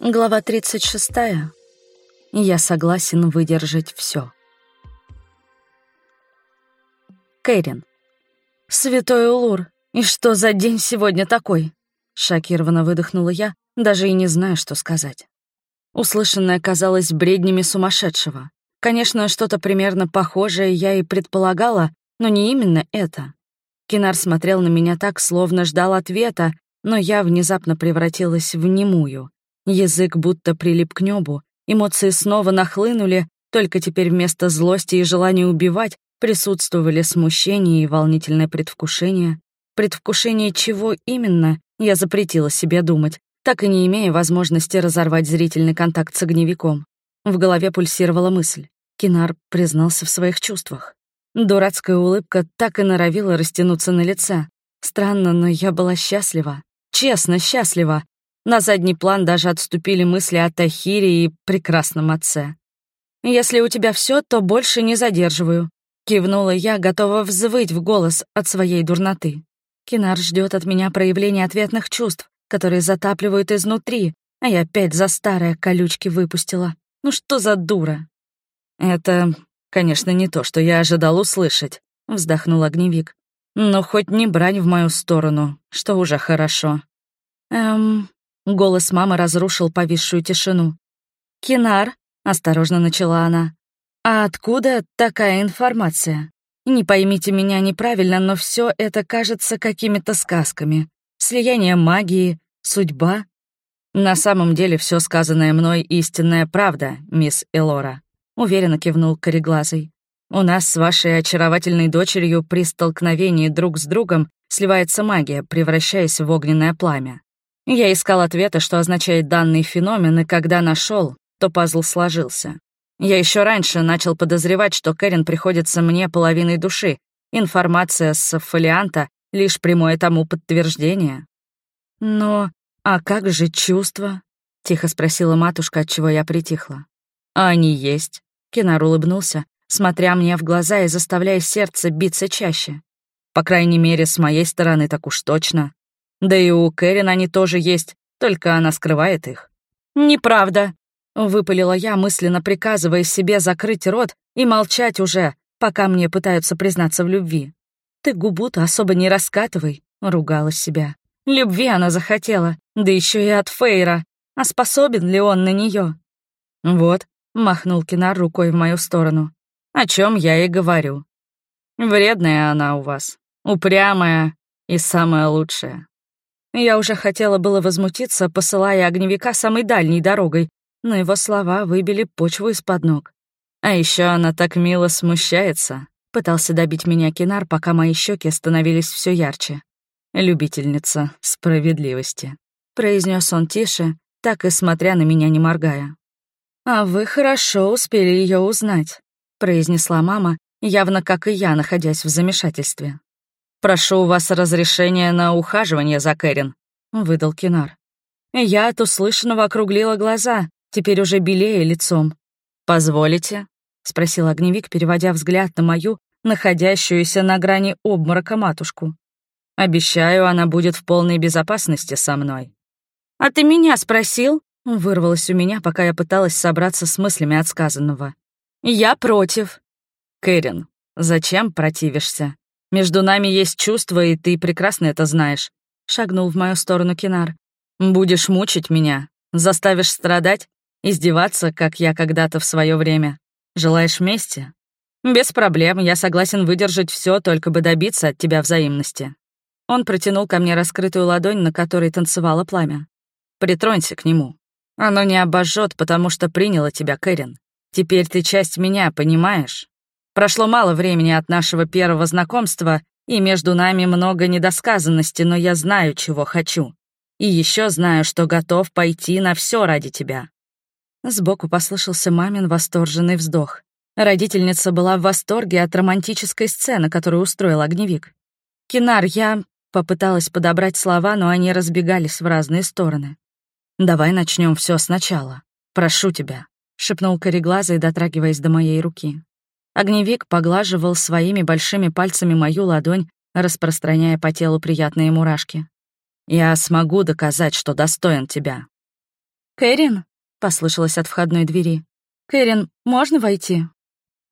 Глава 36. Я согласен выдержать все. Кэрин. «Святой Улур, и что за день сегодня такой?» Шокированно выдохнула я, даже и не знаю, что сказать. Услышанное казалось бреднями сумасшедшего. Конечно, что-то примерно похожее я и предполагала, но не именно это. Кинар смотрел на меня так, словно ждал ответа, но я внезапно превратилась в немую. Язык будто прилип к небу, эмоции снова нахлынули, только теперь вместо злости и желания убивать присутствовали смущение и волнительное предвкушение. Предвкушение чего именно, я запретила себе думать, так и не имея возможности разорвать зрительный контакт с огневиком. В голове пульсировала мысль. Кинар признался в своих чувствах. Дурацкая улыбка так и норовила растянуться на лице. Странно, но я была счастлива. Честно, счастлива. На задний план даже отступили мысли о Тахире и прекрасном отце. «Если у тебя все, то больше не задерживаю», — кивнула я, готова взвыть в голос от своей дурноты. Кинар ждет от меня проявления ответных чувств, которые затапливают изнутри, а я опять за старые колючки выпустила. Ну что за дура? Это «Конечно, не то, что я ожидал услышать», — вздохнул огневик. «Но хоть не брань в мою сторону, что уже хорошо». «Эм...» — голос мамы разрушил повисшую тишину. «Кинар», — осторожно начала она. «А откуда такая информация? Не поймите меня неправильно, но все это кажется какими-то сказками. Слияние магии, судьба. На самом деле все сказанное мной истинная правда, мисс Элора уверенно кивнул кореглазый. «У нас с вашей очаровательной дочерью при столкновении друг с другом сливается магия, превращаясь в огненное пламя. Я искал ответа, что означает данный феномен, и когда нашел, то пазл сложился. Я еще раньше начал подозревать, что Кэрин приходится мне половиной души. Информация с фолианта — лишь прямое тому подтверждение. «Но а как же чувства?» — тихо спросила матушка, от чего я притихла. «А они есть. Кинар улыбнулся, смотря мне в глаза и заставляя сердце биться чаще. По крайней мере, с моей стороны так уж точно. Да и у Кэрин они тоже есть, только она скрывает их. «Неправда», — выпалила я, мысленно приказывая себе закрыть рот и молчать уже, пока мне пытаются признаться в любви. «Ты губу-то особо не раскатывай», — ругала себя. Любви она захотела, да еще и от Фейра. А способен ли он на нее? Вот, Махнул Кинар рукой в мою сторону. О чем я и говорю. Вредная она у вас. Упрямая и самая лучшая. Я уже хотела было возмутиться, посылая огневика самой дальней дорогой, но его слова выбили почву из-под ног. А еще она так мило смущается. Пытался добить меня Кинар, пока мои щеки становились все ярче. «Любительница справедливости», — произнес он тише, так и смотря на меня, не моргая. «А вы хорошо успели ее узнать», — произнесла мама, явно как и я, находясь в замешательстве. «Прошу у вас разрешения на ухаживание за Кэрин», — выдал Кинар. Я от услышанного округлила глаза, теперь уже белее лицом. «Позволите?» — спросил огневик, переводя взгляд на мою, находящуюся на грани обморока матушку. «Обещаю, она будет в полной безопасности со мной». «А ты меня спросил?» Вырвалось у меня, пока я пыталась собраться с мыслями от сказанного. «Я против». «Кэрин, зачем противишься? Между нами есть чувства, и ты прекрасно это знаешь», — шагнул в мою сторону Кинар. «Будешь мучить меня, заставишь страдать, издеваться, как я когда-то в свое время. Желаешь мести? Без проблем, я согласен выдержать все, только бы добиться от тебя взаимности». Он протянул ко мне раскрытую ладонь, на которой танцевало пламя. «Притронься к нему. Оно не обожжет, потому что приняло тебя, Кэрин. Теперь ты часть меня, понимаешь? Прошло мало времени от нашего первого знакомства, и между нами много недосказанности, но я знаю, чего хочу. И еще знаю, что готов пойти на все ради тебя». Сбоку послышался мамин восторженный вздох. Родительница была в восторге от романтической сцены, которую устроил огневик. «Кинар, я...» — попыталась подобрать слова, но они разбегались в разные стороны. «Давай начнем все сначала. Прошу тебя», — шепнул кореглазый, дотрагиваясь до моей руки. Огневик поглаживал своими большими пальцами мою ладонь, распространяя по телу приятные мурашки. «Я смогу доказать, что достоин тебя». «Кэрин?» — послышалось от входной двери. «Кэрин, можно войти?»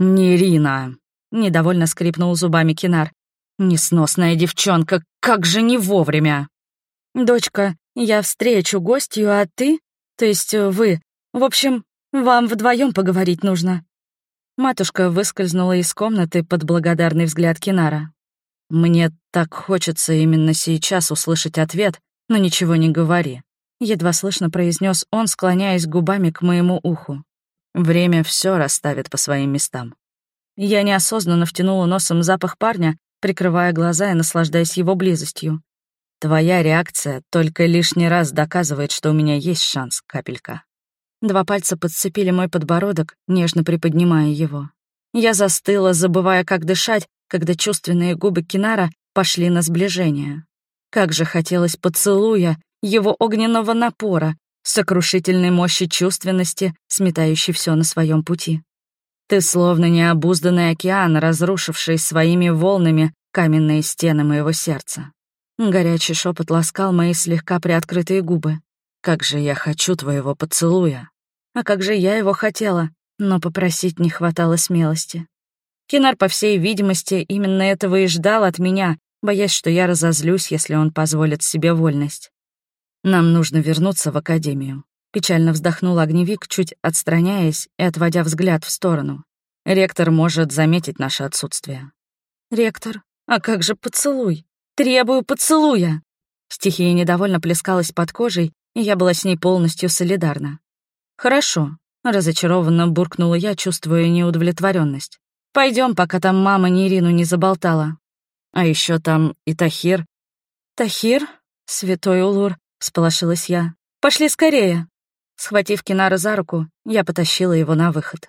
«Нерина!» — недовольно скрипнул зубами Кинар. «Несносная девчонка, как же не вовремя!» «Дочка, я встречу гостью, а ты? То есть вы. В общем, вам вдвоем поговорить нужно». Матушка выскользнула из комнаты под благодарный взгляд Кинара. «Мне так хочется именно сейчас услышать ответ, но ничего не говори», — едва слышно произнес он, склоняясь губами к моему уху. «Время все расставит по своим местам». Я неосознанно втянула носом запах парня, прикрывая глаза и наслаждаясь его близостью. Твоя реакция только лишний раз доказывает, что у меня есть шанс, капелька. Два пальца подцепили мой подбородок, нежно приподнимая его. Я застыла, забывая, как дышать, когда чувственные губы Кинара пошли на сближение. Как же хотелось поцелуя, его огненного напора, сокрушительной мощи чувственности, сметающей все на своем пути. Ты словно необузданный океан, разрушивший своими волнами каменные стены моего сердца. Горячий шепот ласкал мои слегка приоткрытые губы. «Как же я хочу твоего поцелуя!» А как же я его хотела, но попросить не хватало смелости. Кинар, по всей видимости, именно этого и ждал от меня, боясь, что я разозлюсь, если он позволит себе вольность. «Нам нужно вернуться в академию», — печально вздохнул огневик, чуть отстраняясь и отводя взгляд в сторону. «Ректор может заметить наше отсутствие». «Ректор? А как же поцелуй?» Требую поцелуя!» Стихия недовольно плескалась под кожей, я была с ней полностью солидарна. «Хорошо», — разочарованно буркнула я, чувствуя неудовлетворенность. Пойдем, пока там мама Нерину не заболтала. А еще там и Тахир». «Тахир? Святой Улур», — сполошилась я. «Пошли скорее!» Схватив Кинара за руку, я потащила его на выход.